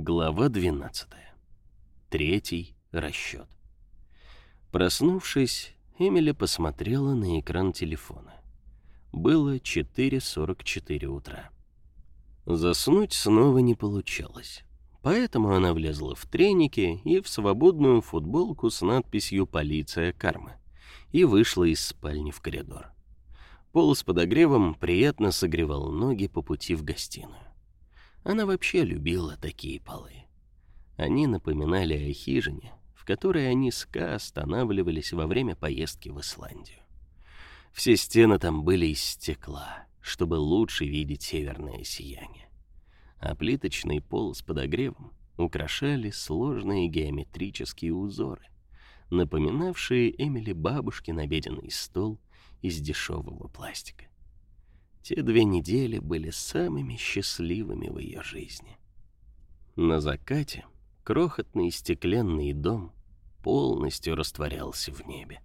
Глава 12. Третий расчет. Проснувшись, Эмили посмотрела на экран телефона. Было 4.44 утра. Заснуть снова не получалось. Поэтому она влезла в треники и в свободную футболку с надписью «Полиция Кармы» и вышла из спальни в коридор. Пол с подогревом приятно согревал ноги по пути в гостиную. Она вообще любила такие полы. Они напоминали о хижине, в которой они с Ка останавливались во время поездки в Исландию. Все стены там были из стекла, чтобы лучше видеть северное сияние. А плиточный пол с подогревом украшали сложные геометрические узоры, напоминавшие Эмили бабушкин обеденный стол из дешевого пластика. Те две недели были самыми счастливыми в ее жизни. На закате крохотный стеклянный дом полностью растворялся в небе.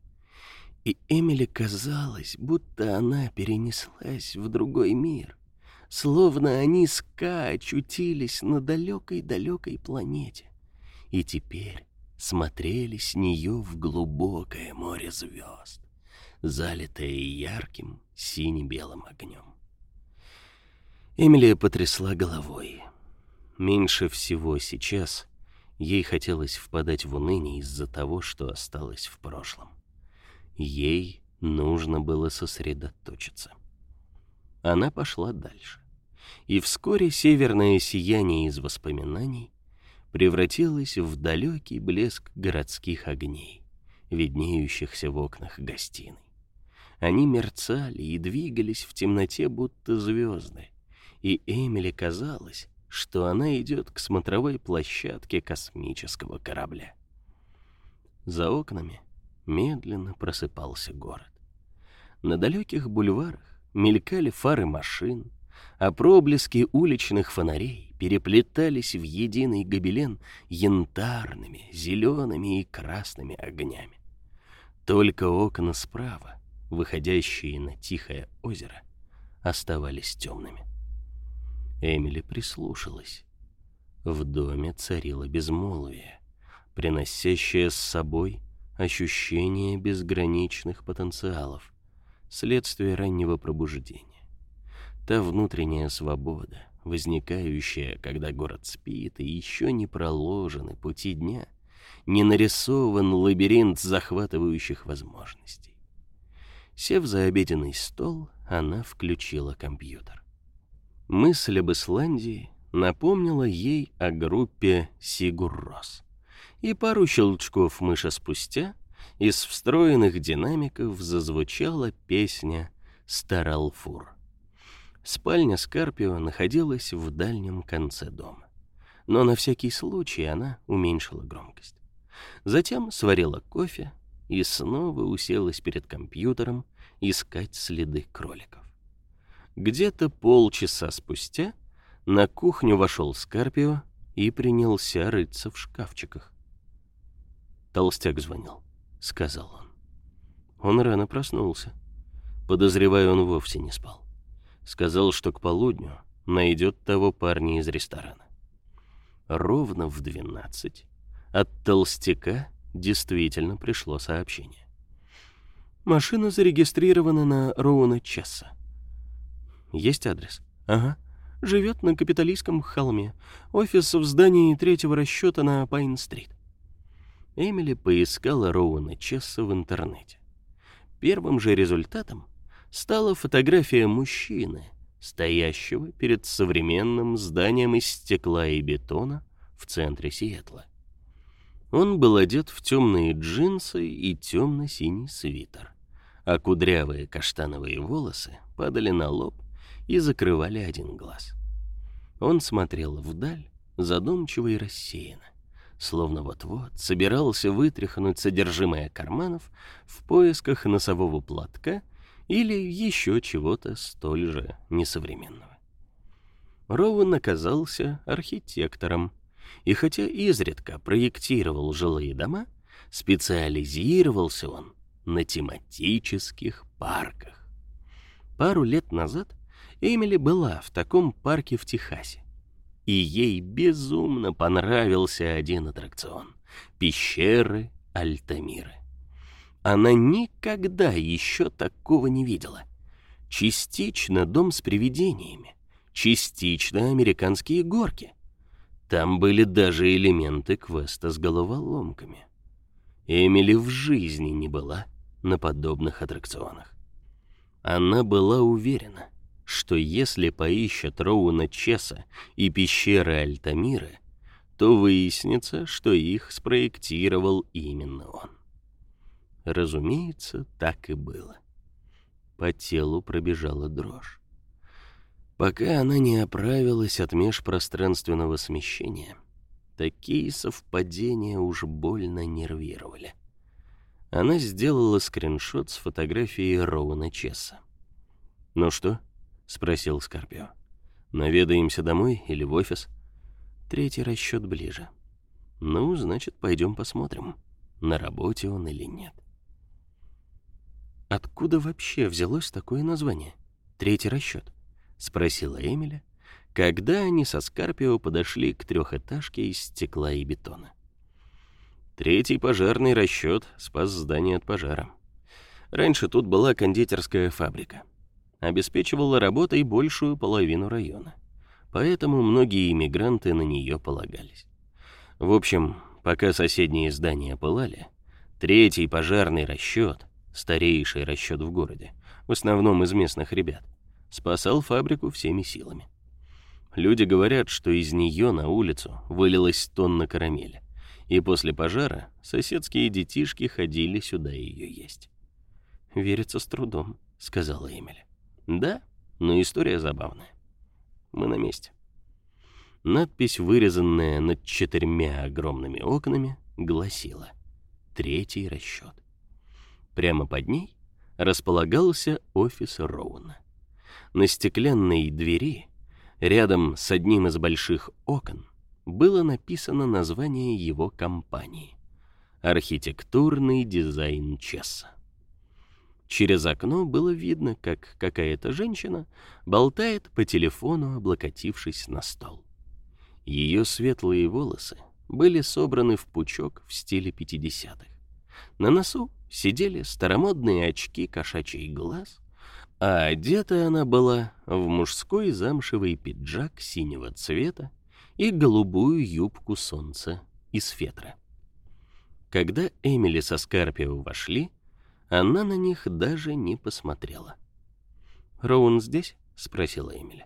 И Эмили казалось, будто она перенеслась в другой мир, словно они с Ка очутились на далекой-далекой планете, и теперь смотрели с нее в глубокое море звезд залитая ярким сине-белым огнем. Эмилия потрясла головой. Меньше всего сейчас ей хотелось впадать в уныние из-за того, что осталось в прошлом. Ей нужно было сосредоточиться. Она пошла дальше. И вскоре северное сияние из воспоминаний превратилось в далекий блеск городских огней, виднеющихся в окнах гостиной. Они мерцали и двигались в темноте, будто звезды. И Эмили казалось, что она идет к смотровой площадке космического корабля. За окнами медленно просыпался город. На далеких бульварах мелькали фары машин, а проблески уличных фонарей переплетались в единый гобелен янтарными, зелеными и красными огнями. Только окна справа выходящие на тихое озеро, оставались темными. Эмили прислушалась. В доме царило безмолвие, приносящее с собой ощущение безграничных потенциалов, следствие раннего пробуждения. Та внутренняя свобода, возникающая, когда город спит и еще не проложены пути дня, не нарисован лабиринт захватывающих возможностей. Сев за обеденный стол, она включила компьютер. Мысль об Исландии напомнила ей о группе Сигуррос. И пару щелчков мыша спустя из встроенных динамиков зазвучала песня «Старалфур». Спальня Скарпио находилась в дальнем конце дома. Но на всякий случай она уменьшила громкость. Затем сварила кофе, и снова уселась перед компьютером искать следы кроликов. Где-то полчаса спустя на кухню вошел Скарпио и принялся рыться в шкафчиках. Толстяк звонил, сказал он. Он рано проснулся. Подозреваю, он вовсе не спал. Сказал, что к полудню найдет того парня из ресторана. Ровно в двенадцать от толстяка действительно пришло сообщение. Машина зарегистрирована на Роуна Чесса. Есть адрес? Ага. Живет на Капитолийском холме. Офис в здании третьего расчета на Пайн-стрит. Эмили поискала Роуна Чесса в интернете. Первым же результатом стала фотография мужчины, стоящего перед современным зданием из стекла и бетона в центре Сиэтла. Он был одет в темные джинсы и темно-синий свитер, а кудрявые каштановые волосы падали на лоб и закрывали один глаз. Он смотрел вдаль, задумчиво и рассеянно, словно вот-вот собирался вытряхнуть содержимое карманов в поисках носового платка или еще чего-то столь же несовременного. Роуэн оказался архитектором, и хотя изредка проектировал жилые дома, специализировался он на тематических парках. Пару лет назад Эмили была в таком парке в Техасе. И ей безумно понравился один аттракцион — пещеры Альтамиры. Она никогда еще такого не видела. Частично дом с привидениями, частично американские горки. Там были даже элементы квеста с головоломками. Эмили в жизни не была на подобных аттракционах. Она была уверена, что если поищет Роуна Чеса и пещеры Альтамира, то выяснится, что их спроектировал именно он. Разумеется, так и было. По телу пробежала дрожь. Пока она не оправилась от межпространственного смещения, такие совпадения уж больно нервировали. Она сделала скриншот с фотографией Роуна Чесса. «Ну что?» — спросил Скорпио. «Наведаемся домой или в офис?» Третий расчет ближе. «Ну, значит, пойдем посмотрим, на работе он или нет». Откуда вообще взялось такое название? Третий расчет? Спросила Эмиля, когда они со Скарпио подошли к трехэтажке из стекла и бетона. Третий пожарный расчет спас здание от пожара. Раньше тут была кондитерская фабрика. Обеспечивала работой большую половину района. Поэтому многие иммигранты на нее полагались. В общем, пока соседние здания пылали, третий пожарный расчет старейший расчет в городе, в основном из местных ребят, спасал фабрику всеми силами. Люди говорят, что из нее на улицу вылилась тонна карамели, и после пожара соседские детишки ходили сюда ее есть. «Верится с трудом», — сказала Эмили. «Да, но история забавная. Мы на месте». Надпись, вырезанная над четырьмя огромными окнами, гласила «Третий расчет». Прямо под ней располагался офис Роуна. На стеклянной двери, рядом с одним из больших окон, было написано название его компании «Архитектурный дизайн Чесса». Через окно было видно, как какая-то женщина болтает по телефону, облокотившись на стол. Ее светлые волосы были собраны в пучок в стиле 50-х. На носу сидели старомодные очки кошачий глаз, а одета она была в мужской замшевый пиджак синего цвета и голубую юбку солнца из фетра. Когда Эмили со Скарпио вошли, она на них даже не посмотрела. «Роун здесь?» — спросила Эмили.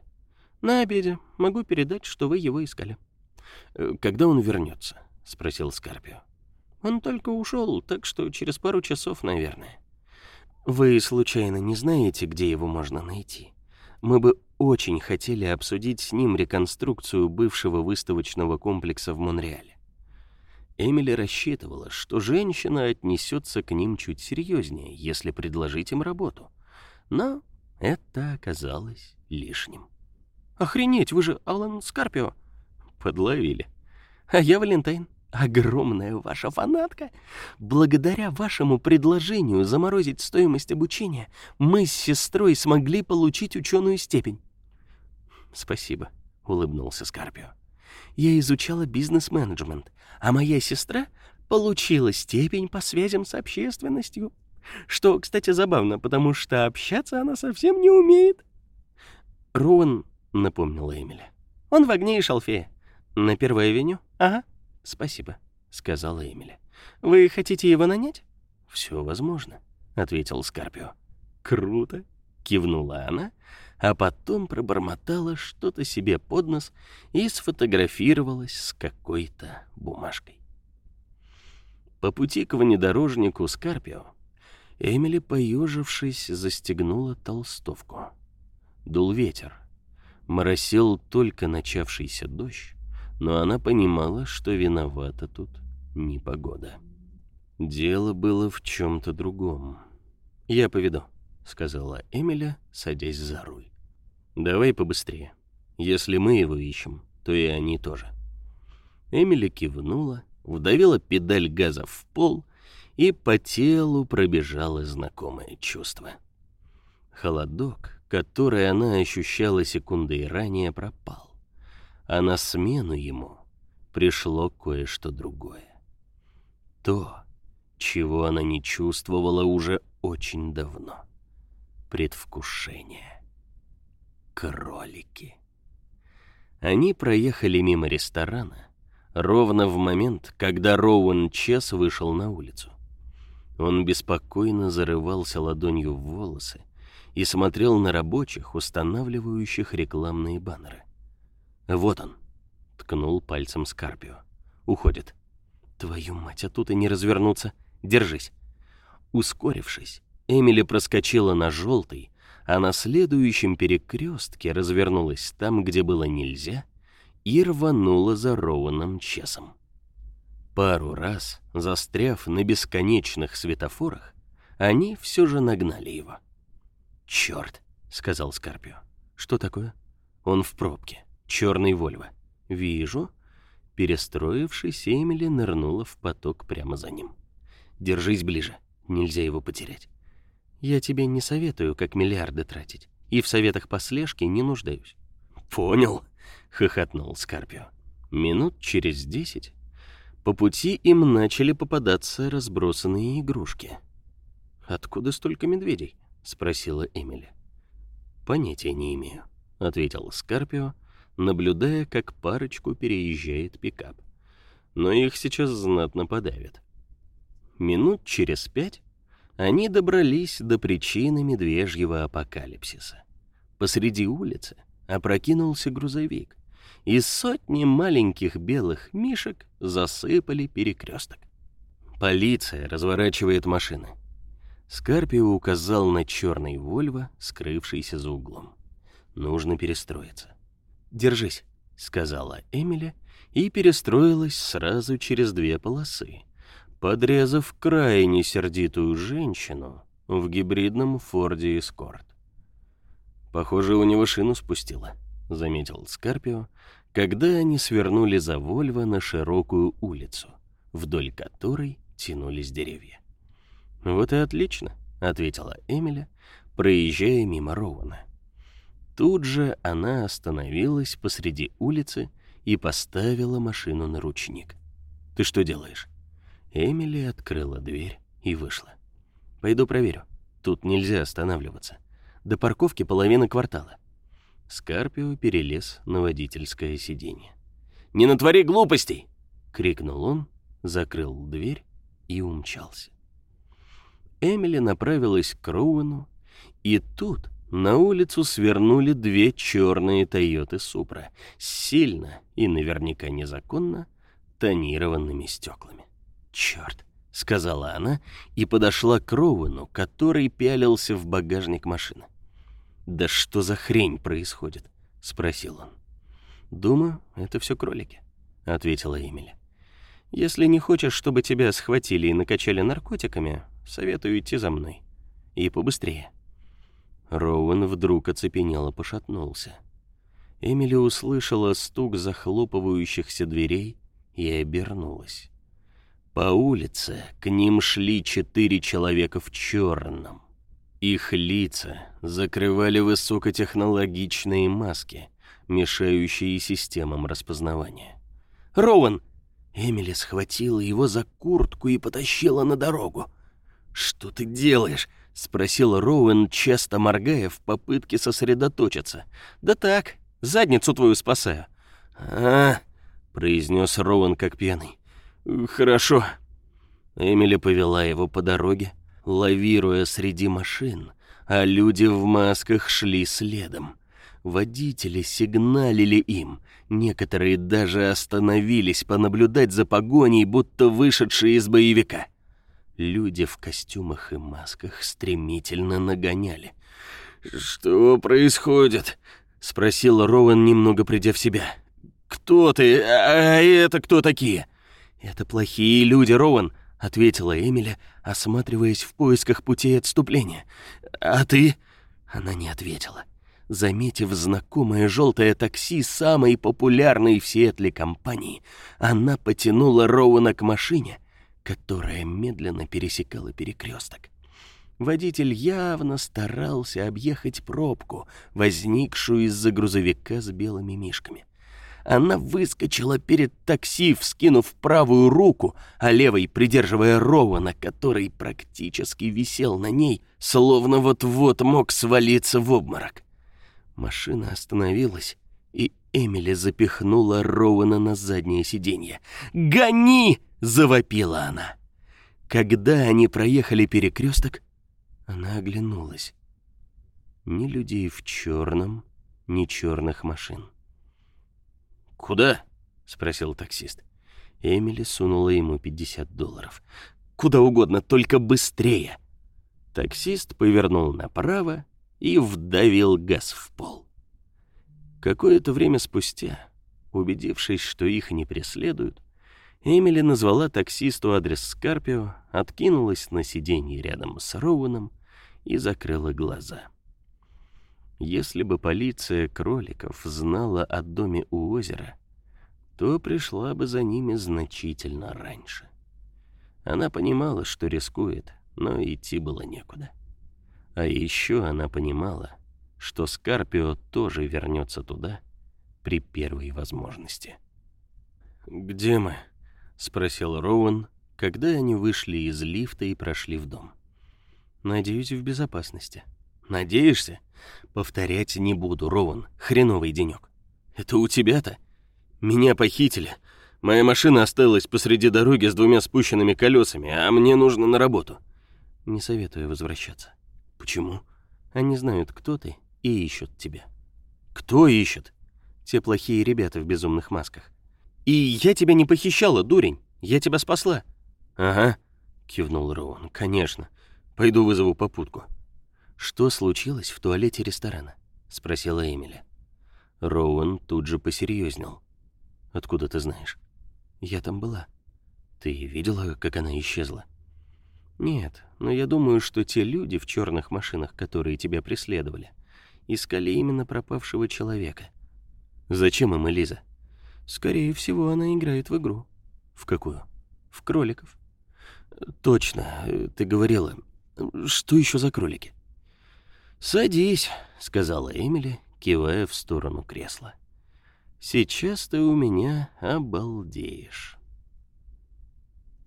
«На обеде. Могу передать, что вы его искали». «Э, «Когда он вернется?» — спросил Скарпио. Он только ушел, так что через пару часов, наверное. Вы случайно не знаете, где его можно найти? Мы бы очень хотели обсудить с ним реконструкцию бывшего выставочного комплекса в Монреале. Эмили рассчитывала, что женщина отнесется к ним чуть серьезнее, если предложить им работу. Но это оказалось лишним. «Охренеть, вы же Алан Скарпио!» Подловили. «А я Валентайн огромная ваша фанатка. Благодаря вашему предложению заморозить стоимость обучения, мы с сестрой смогли получить ученую степень. Спасибо, улыбнулся Скарпио. Я изучала бизнес-менеджмент, а моя сестра получила степень по связям с общественностью. Что, кстати, забавно, потому что общаться она совсем не умеет. Роуэн, напомнила Эмили. Он в огне и шалфее. На первой авеню? Ага. «Спасибо», — сказала Эмили. «Вы хотите его нанять?» «Все возможно», — ответил Скарпио. «Круто», — кивнула она, а потом пробормотала что-то себе под нос и сфотографировалась с какой-то бумажкой. По пути к внедорожнику Скарпио Эмили, поежившись, застегнула толстовку. Дул ветер. Моросил только начавшийся дождь, но она понимала, что виновата тут не погода. Дело было в чем-то другом. «Я поведу», — сказала Эмиля, садясь за руль. «Давай побыстрее. Если мы его ищем, то и они тоже». Эмили кивнула, вдавила педаль газа в пол, и по телу пробежало знакомое чувство. Холодок, который она ощущала секундой ранее, пропал А на смену ему пришло кое-что другое. То, чего она не чувствовала уже очень давно. Предвкушение. Кролики. Они проехали мимо ресторана ровно в момент, когда Роуэн Чес вышел на улицу. Он беспокойно зарывался ладонью в волосы и смотрел на рабочих, устанавливающих рекламные баннеры. «Вот он», — ткнул пальцем Скарпио. «Уходит». «Твою мать, а тут и не развернуться. Держись». Ускорившись, Эмили проскочила на желтый, а на следующем перекрестке развернулась там, где было нельзя, и рванула за Роуаном Чесом. Пару раз, застряв на бесконечных светофорах, они все же нагнали его. «Черт!» — сказал Скарпио. «Что такое?» «Он в пробке. Черный Вольво». «Вижу». Перестроившись, Эмили нырнула в поток прямо за ним. «Держись ближе. Нельзя его потерять». «Я тебе не советую, как миллиарды тратить. И в советах по слежке не нуждаюсь». «Понял», — хохотнул Скарпио. Минут через десять по пути им начали попадаться разбросанные игрушки. «Откуда столько медведей?» спросила Эмили. Понятия не имею, ответил Скарпио, наблюдая, как парочку переезжает пикап. Но их сейчас знатно подавят. Минут через пять они добрались до причины медвежьего апокалипсиса. Посреди улицы опрокинулся грузовик, и сотни маленьких белых мишек засыпали перекресток. Полиция разворачивает машины. Скарпио указал на черный Вольво, скрывшийся за углом. Нужно перестроиться. Держись, сказала Эмили и перестроилась сразу через две полосы, подрезав крайне сердитую женщину в гибридном Форде Эскорт. Похоже, у него шину спустило, заметил Скарпио, когда они свернули за Вольво на широкую улицу, вдоль которой тянулись деревья. Вот и отлично, ответила Эмили, проезжая мимо Роуна. Тут же она остановилась посреди улицы и поставила машину на ручник. Ты что делаешь? Эмили открыла дверь и вышла. Пойду проверю. Тут нельзя останавливаться. До парковки половина квартала. Скарпио перелез на водительское сиденье. Не натвори глупостей, крикнул он, закрыл дверь и умчался. Эмили направилась к Роуэну, и тут на улицу свернули две черные Тойоты Супра сильно и наверняка незаконно тонированными стеклами. «Черт!» — сказала она и подошла к Роуэну, который пялился в багажник машины. «Да что за хрень происходит?» — спросил он. «Думаю, это все кролики», — ответила Эмили. «Если не хочешь, чтобы тебя схватили и накачали наркотиками, Советую идти за мной. И побыстрее. Роуэн вдруг оцепенело пошатнулся. Эмили услышала стук захлопывающихся дверей и обернулась. По улице к ним шли четыре человека в черном. Их лица закрывали высокотехнологичные маски, мешающие системам распознавания. «Роуэн!» Эмили схватила его за куртку и потащила на дорогу. «Что ты делаешь?» — спросил Роуэн, часто моргая в попытке сосредоточиться. «Да так, задницу твою спасаю». «А, — произнес Роуэн как пьяный. «Хорошо». Эмили повела его по дороге, лавируя среди машин, а люди в масках шли следом. Водители сигналили им, некоторые даже остановились понаблюдать за погоней, будто вышедшие из боевика. Люди в костюмах и масках стремительно нагоняли. «Что происходит?» — спросил Роуэн, немного придя в себя. «Кто ты? А это кто такие?» «Это плохие люди, Роуэн», — ответила Эмили, осматриваясь в поисках путей отступления. «А ты?» Она не ответила. Заметив знакомое желтое такси самой популярной в Сиэтле компании, она потянула Роуэна к машине — которая медленно пересекала перекресток. Водитель явно старался объехать пробку, возникшую из-за грузовика с белыми мишками. Она выскочила перед такси, вскинув правую руку, а левой придерживая Роуана, который практически висел на ней, словно вот-вот мог свалиться в обморок. Машина остановилась, и Эмили запихнула Роуана на заднее сиденье. «Гони!» — завопила она. Когда они проехали перекресток, она оглянулась. Ни людей в черном, ни черных машин. «Куда?» — спросил таксист. Эмили сунула ему 50 долларов. «Куда угодно, только быстрее!» Таксист повернул направо и вдавил газ в пол. Какое-то время спустя, убедившись, что их не преследуют, Эмили назвала таксисту адрес Скарпио, откинулась на сиденье рядом с Роуэном и закрыла глаза. Если бы полиция кроликов знала о доме у озера, то пришла бы за ними значительно раньше. Она понимала, что рискует, но идти было некуда. А еще она понимала, что Скарпио тоже вернется туда при первой возможности. «Где мы?» — спросил Роуэн, когда они вышли из лифта и прошли в дом. «Надеюсь, в безопасности». «Надеешься?» «Повторять не буду, Роуэн. Хреновый денек. Это у тебя-то? Меня похитили. Моя машина осталась посреди дороги с двумя спущенными колесами, а мне нужно на работу». «Не советую возвращаться». «Почему?» «Они знают, кто ты, и ищут тебя». «Кто ищет?» «Те плохие ребята в безумных масках». «И я тебя не похищала, дурень. Я тебя спасла». «Ага», — кивнул Роуэн. «Конечно. Пойду вызову попутку». «Что случилось в туалете ресторана?» — спросила Эмили. Роуэн тут же посерьезнел. «Откуда ты знаешь?» «Я там была». «Ты видела, как она исчезла?» «Нет, но я думаю, что те люди в черных машинах, которые тебя преследовали, искали именно пропавшего человека». «Зачем им Элиза?» «Скорее всего, она играет в игру». «В какую?» «В кроликов». «Точно, ты говорила. Что еще за кролики?» «Садись», — сказала Эмили, кивая в сторону кресла. «Сейчас ты у меня обалдеешь».